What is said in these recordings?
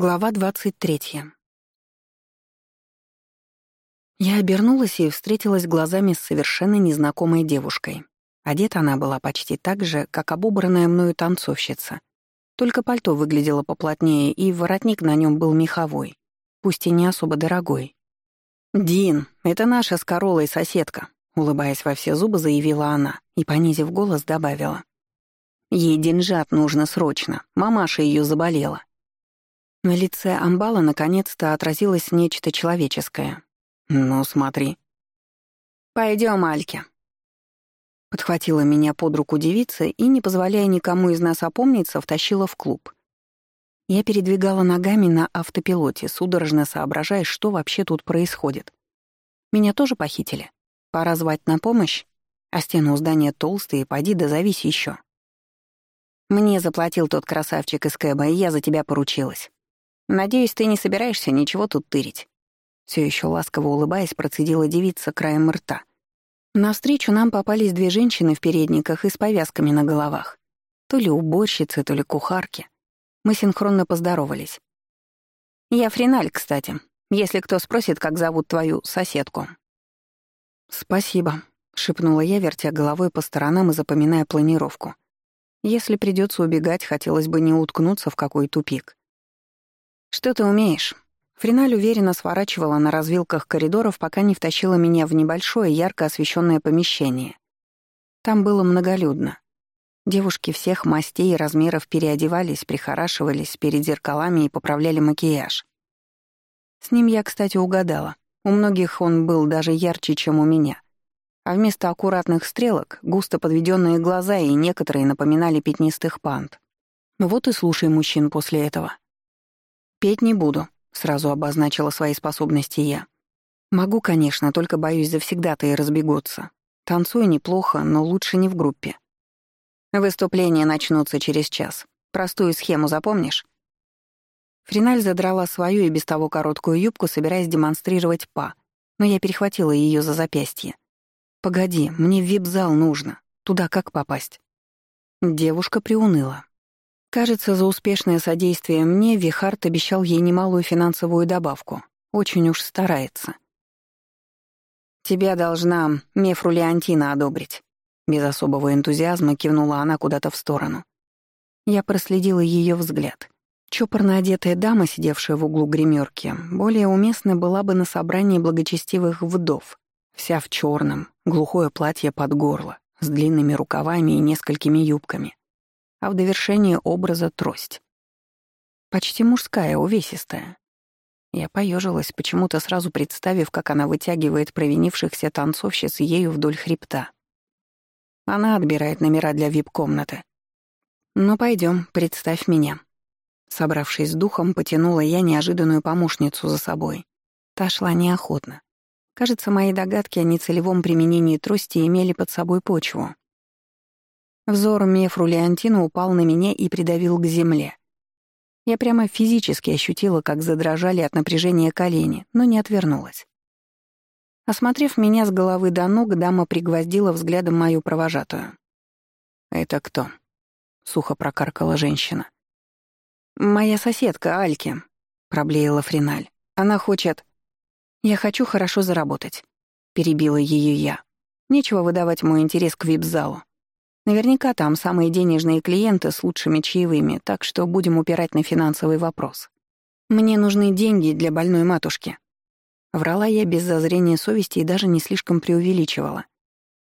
Глава 23. Я обернулась и встретилась глазами с совершенно незнакомой девушкой. Одета она была почти так же, как обобранная мною танцовщица. Только пальто выглядело поплотнее, и воротник на нем был меховой, пусть и не особо дорогой. «Дин, это наша с Королой соседка», — улыбаясь во все зубы, заявила она и, понизив голос, добавила. «Ей деньжат нужно срочно, мамаша ее заболела». На лице Амбала наконец-то отразилось нечто человеческое. «Ну, смотри». «Пойдём, Альке». Подхватила меня под руку девица и, не позволяя никому из нас опомниться, втащила в клуб. Я передвигала ногами на автопилоте, судорожно соображая, что вообще тут происходит. Меня тоже похитили. Пора звать на помощь, а стены у здания толстые, поди да завись ещё. Мне заплатил тот красавчик из Кэба, и я за тебя поручилась. Надеюсь, ты не собираешься ничего тут тырить. Все еще ласково улыбаясь, процедила девица краем рта. Навстречу нам попались две женщины в передниках и с повязками на головах. То ли уборщицы, то ли кухарки. Мы синхронно поздоровались. «Я Фриналь, кстати, если кто спросит, как зовут твою соседку». «Спасибо», — шепнула я, вертя головой по сторонам и запоминая планировку. «Если придется убегать, хотелось бы не уткнуться в какой тупик. «Что ты умеешь?» Фриналь уверенно сворачивала на развилках коридоров, пока не втащила меня в небольшое, ярко освещенное помещение. Там было многолюдно. Девушки всех мастей и размеров переодевались, прихорашивались перед зеркалами и поправляли макияж. С ним я, кстати, угадала. У многих он был даже ярче, чем у меня. А вместо аккуратных стрелок — густо подведенные глаза, и некоторые напоминали пятнистых панд. Вот и слушай мужчин после этого. «Петь не буду», — сразу обозначила свои способности я. «Могу, конечно, только боюсь завсегда-то и разбегутся. Танцую неплохо, но лучше не в группе». «Выступления начнутся через час. Простую схему запомнишь?» Фриналь задрала свою и без того короткую юбку, собираясь демонстрировать па, но я перехватила ее за запястье. «Погоди, мне в вип-зал нужно. Туда как попасть?» Девушка приуныла. Кажется, за успешное содействие мне Вихард обещал ей немалую финансовую добавку. Очень уж старается. «Тебя должна Мефру Леонтина одобрить», — без особого энтузиазма кивнула она куда-то в сторону. Я проследила ее взгляд. Чопорно одетая дама, сидевшая в углу гримерки, более уместна была бы на собрании благочестивых вдов, вся в черном, глухое платье под горло, с длинными рукавами и несколькими юбками а в довершение образа трость. Почти мужская, увесистая. Я поежилась, почему-то сразу представив, как она вытягивает провинившихся танцовщиц ею вдоль хребта. Она отбирает номера для вип-комнаты. «Ну, пойдем, представь меня». Собравшись с духом, потянула я неожиданную помощницу за собой. Та шла неохотно. Кажется, мои догадки о нецелевом применении трости имели под собой почву. Взор Мефру Леонтина упал на меня и придавил к земле. Я прямо физически ощутила, как задрожали от напряжения колени, но не отвернулась. Осмотрев меня с головы до ног, дама пригвоздила взглядом мою провожатую. «Это кто?» — сухо прокаркала женщина. «Моя соседка, Альки», — проблеяла Фриналь. «Она хочет...» «Я хочу хорошо заработать», — перебила ее я. «Нечего выдавать мой интерес к вип-залу. Наверняка там самые денежные клиенты с лучшими чаевыми, так что будем упирать на финансовый вопрос. Мне нужны деньги для больной матушки. Врала я без зазрения совести и даже не слишком преувеличивала.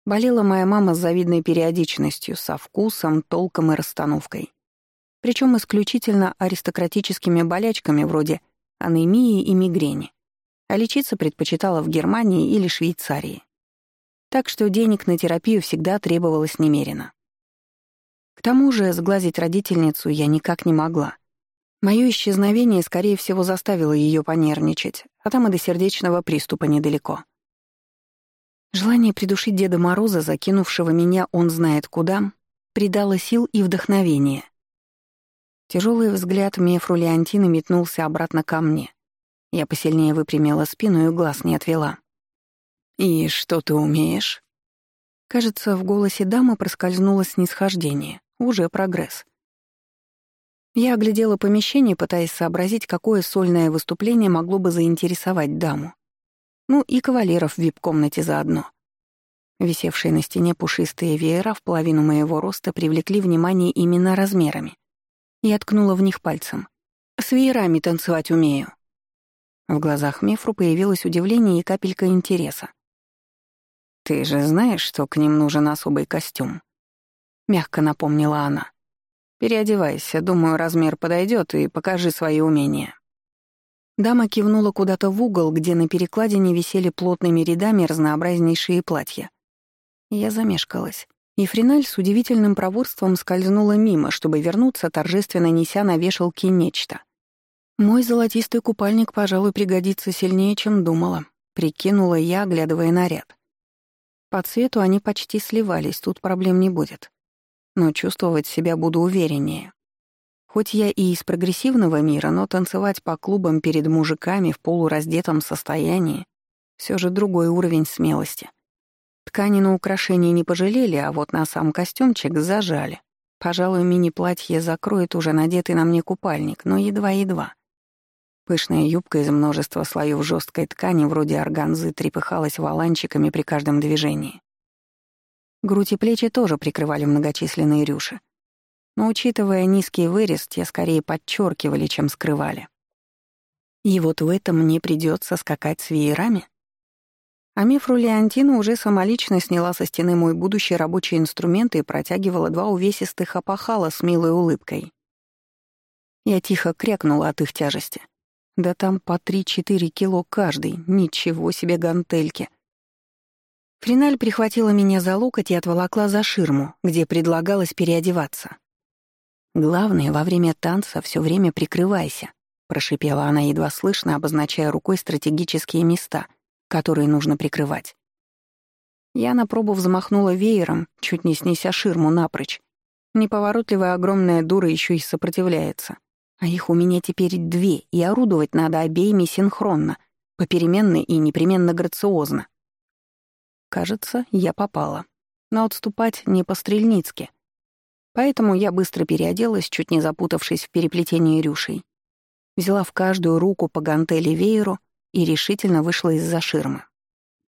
Болела моя мама с завидной периодичностью, со вкусом, толком и расстановкой. Причем исключительно аристократическими болячками вроде анемии и мигрени. А лечиться предпочитала в Германии или Швейцарии так что денег на терапию всегда требовалось немерено. К тому же сглазить родительницу я никак не могла. Моё исчезновение, скорее всего, заставило её понервничать, а там и до сердечного приступа недалеко. Желание придушить Деда Мороза, закинувшего меня он знает куда, придало сил и вдохновение. Тяжелый взгляд Мефру Леонтины метнулся обратно ко мне. Я посильнее выпрямила спину и глаз не отвела. «И что ты умеешь?» Кажется, в голосе дамы проскользнуло снисхождение. Уже прогресс. Я оглядела помещение, пытаясь сообразить, какое сольное выступление могло бы заинтересовать даму. Ну и кавалеров в вип-комнате заодно. Висевшие на стене пушистые веера в половину моего роста привлекли внимание именно размерами. Я ткнула в них пальцем. «С веерами танцевать умею». В глазах Мефру появилось удивление и капелька интереса. «Ты же знаешь, что к ним нужен особый костюм?» Мягко напомнила она. «Переодевайся, думаю, размер подойдет, и покажи свои умения». Дама кивнула куда-то в угол, где на перекладине висели плотными рядами разнообразнейшие платья. Я замешкалась, и Фриналь с удивительным проворством скользнула мимо, чтобы вернуться, торжественно неся на вешалке нечто. Мой золотистый купальник, пожалуй, пригодится сильнее, чем думала, прикинула я, оглядывая наряд. По цвету они почти сливались, тут проблем не будет. Но чувствовать себя буду увереннее. Хоть я и из прогрессивного мира, но танцевать по клубам перед мужиками в полураздетом состоянии — все же другой уровень смелости. Ткани на украшения не пожалели, а вот на сам костюмчик зажали. Пожалуй, мини-платье закроет уже надетый на мне купальник, но едва-едва. Пышная юбка из множества слоев жесткой ткани вроде органзы трепыхалась валанчиками при каждом движении. Грудь и плечи тоже прикрывали многочисленные рюши но, учитывая низкий вырез, те скорее подчеркивали, чем скрывали. И вот в этом мне придется скакать с веерами? А Мефру Леонтина уже самолично сняла со стены мой будущий рабочий инструмент и протягивала два увесистых опахала с милой улыбкой. Я тихо крякнула от их тяжести. Да там по три-четыре кило каждый, ничего себе гантельки. Фриналь прихватила меня за локоть и отволокла за ширму, где предлагалось переодеваться. «Главное, во время танца все время прикрывайся», — прошипела она едва слышно, обозначая рукой стратегические места, которые нужно прикрывать. Я на пробу взмахнула веером, чуть не снеся ширму напрочь. Неповоротливая огромная дура еще и сопротивляется. А их у меня теперь две, и орудовать надо обеими синхронно, попеременно и непременно грациозно. Кажется, я попала. Но отступать не по-стрельницки — Поэтому я быстро переоделась, чуть не запутавшись в переплетении рюшей. Взяла в каждую руку по гантели вееру и решительно вышла из-за ширмы.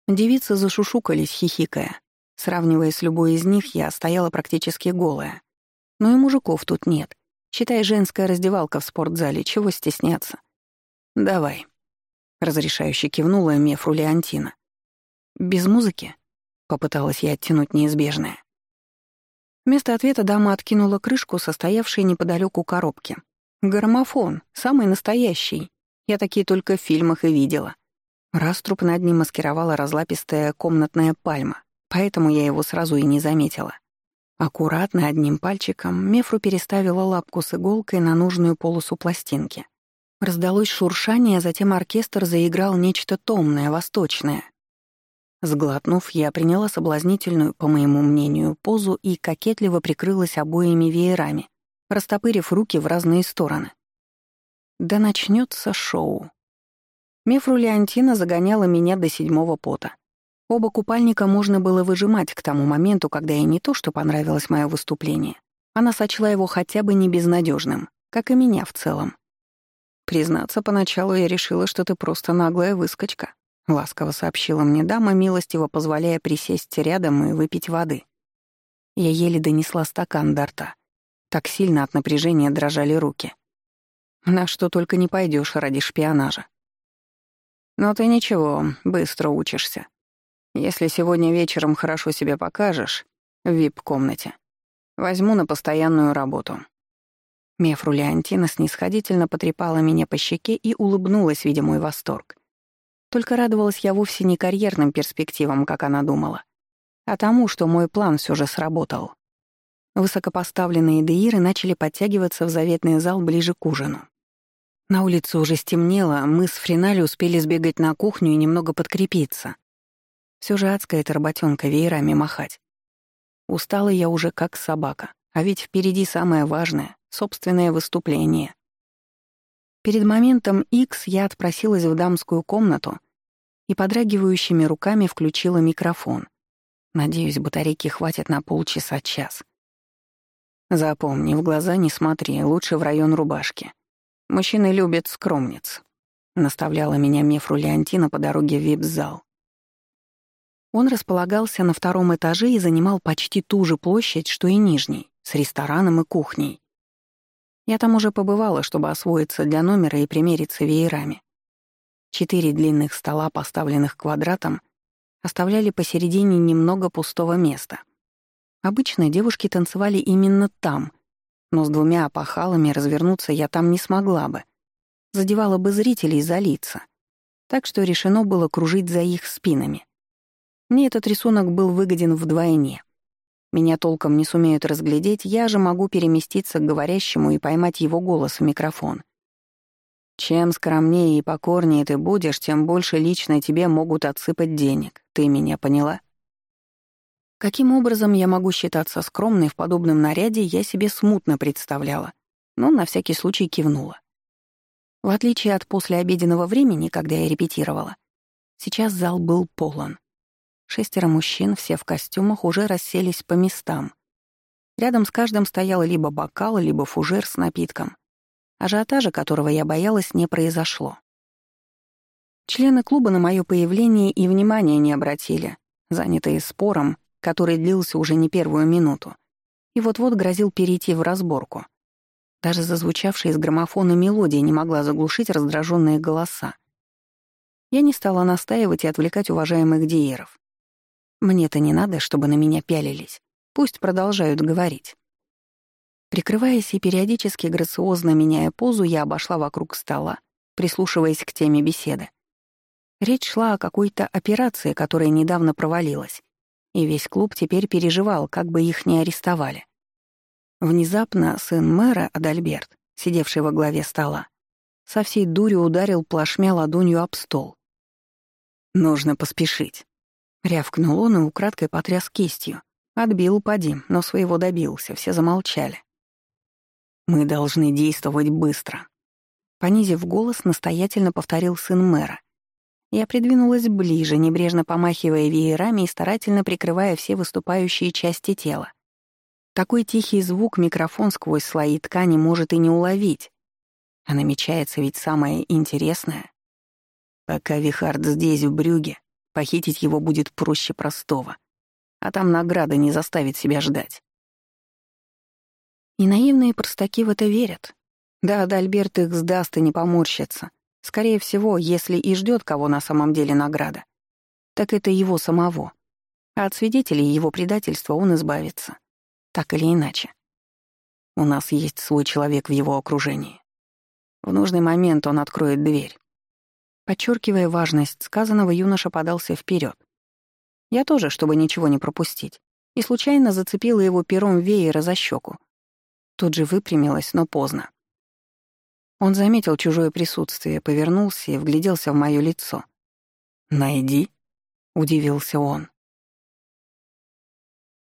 Девицы зашушукались, хихикая. Сравнивая с любой из них, я стояла практически голая. Но и мужиков тут нет. Считай, женская раздевалка в спортзале, чего стесняться. «Давай», — разрешающе кивнула Мефру Леонтина. «Без музыки?» — попыталась я оттянуть неизбежное. Вместо ответа дама откинула крышку, состоявшей неподалеку коробки. Граммофон, самый настоящий. Я такие только в фильмах и видела. Раструб над ним маскировала разлапистая комнатная пальма, поэтому я его сразу и не заметила. Аккуратно одним пальчиком Мефру переставила лапку с иголкой на нужную полосу пластинки. Раздалось шуршание, затем оркестр заиграл нечто томное, восточное. Сглотнув, я приняла соблазнительную, по моему мнению, позу и кокетливо прикрылась обоими веерами, растопырив руки в разные стороны. Да начнется шоу. Мефру Леонтина загоняла меня до седьмого пота. Оба купальника можно было выжимать к тому моменту, когда ей не то, что понравилось мое выступление. Она сочла его хотя бы не безнадежным, как и меня в целом. Признаться, поначалу я решила, что ты просто наглая выскочка. — ласково сообщила мне дама, милостиво позволяя присесть рядом и выпить воды. Я еле донесла стакан до рта. Так сильно от напряжения дрожали руки. На что только не пойдешь ради шпионажа. Но ты ничего, быстро учишься. Если сегодня вечером хорошо себя покажешь в вип-комнате, возьму на постоянную работу. Мефру Леонтина снисходительно потрепала меня по щеке и улыбнулась, видя мой восторг. Только радовалась я вовсе не карьерным перспективам, как она думала, а тому, что мой план все же сработал. Высокопоставленные деиры начали подтягиваться в заветный зал ближе к ужину. На улице уже стемнело, мы с Фринали успели сбегать на кухню и немного подкрепиться. Все же адская эта работенка веерами махать. Устала я уже как собака, а ведь впереди самое важное — собственное выступление. Перед моментом X я отпросилась в дамскую комнату и подрагивающими руками включила микрофон. Надеюсь, батарейки хватит на полчаса-час. Запомни, в глаза не смотри, лучше в район рубашки. Мужчины любят скромниц», — наставляла меня Мефру Леонтина по дороге в вип-зал. Он располагался на втором этаже и занимал почти ту же площадь, что и нижний, с рестораном и кухней. Я там уже побывала, чтобы освоиться для номера и примериться веерами. Четыре длинных стола, поставленных квадратом, оставляли посередине немного пустого места — Обычно девушки танцевали именно там, но с двумя опахалами развернуться я там не смогла бы. Задевала бы зрителей за лица. Так что решено было кружить за их спинами. Мне этот рисунок был выгоден вдвойне. Меня толком не сумеют разглядеть, я же могу переместиться к говорящему и поймать его голос в микрофон. Чем скромнее и покорнее ты будешь, тем больше лично тебе могут отсыпать денег. Ты меня поняла? Каким образом я могу считаться скромной в подобном наряде, я себе смутно представляла, но на всякий случай кивнула. В отличие от послеобеденного времени, когда я репетировала, сейчас зал был полон. Шестеро мужчин, все в костюмах, уже расселись по местам. Рядом с каждым стоял либо бокал, либо фужер с напитком. Ажиотажа, которого я боялась, не произошло. Члены клуба на мое появление и внимания не обратили, занятые спором, который длился уже не первую минуту, и вот-вот грозил перейти в разборку. Даже зазвучавшая из граммофона мелодия не могла заглушить раздраженные голоса. Я не стала настаивать и отвлекать уважаемых диеров. Мне-то не надо, чтобы на меня пялились. Пусть продолжают говорить. Прикрываясь и периодически грациозно меняя позу, я обошла вокруг стола, прислушиваясь к теме беседы. Речь шла о какой-то операции, которая недавно провалилась, и весь клуб теперь переживал, как бы их не арестовали. Внезапно сын мэра, Адальберт, сидевший во главе стола, со всей дурью ударил плашмя ладонью об стол. «Нужно поспешить», — рявкнул он и украдкой потряс кистью. Отбил Падим, но своего добился, все замолчали. «Мы должны действовать быстро», — понизив голос, настоятельно повторил сын мэра, я придвинулась ближе, небрежно помахивая веерами и старательно прикрывая все выступающие части тела. Такой тихий звук микрофон сквозь слои ткани может и не уловить. А намечается ведь самое интересное. Пока Вихард здесь, в Брюге, похитить его будет проще простого. А там награда не заставит себя ждать. И наивные простаки в это верят. Да, Дальберт их сдаст и не поморщится. Скорее всего, если и ждет кого на самом деле награда, так это его самого. А от свидетелей его предательства он избавится. Так или иначе. У нас есть свой человек в его окружении. В нужный момент он откроет дверь. Подчеркивая важность сказанного, юноша подался вперед. Я тоже, чтобы ничего не пропустить, и случайно зацепила его пером веера за щеку. Тут же выпрямилась, но поздно. Он заметил чужое присутствие, повернулся и вгляделся в моё лицо. «Найди», — удивился он.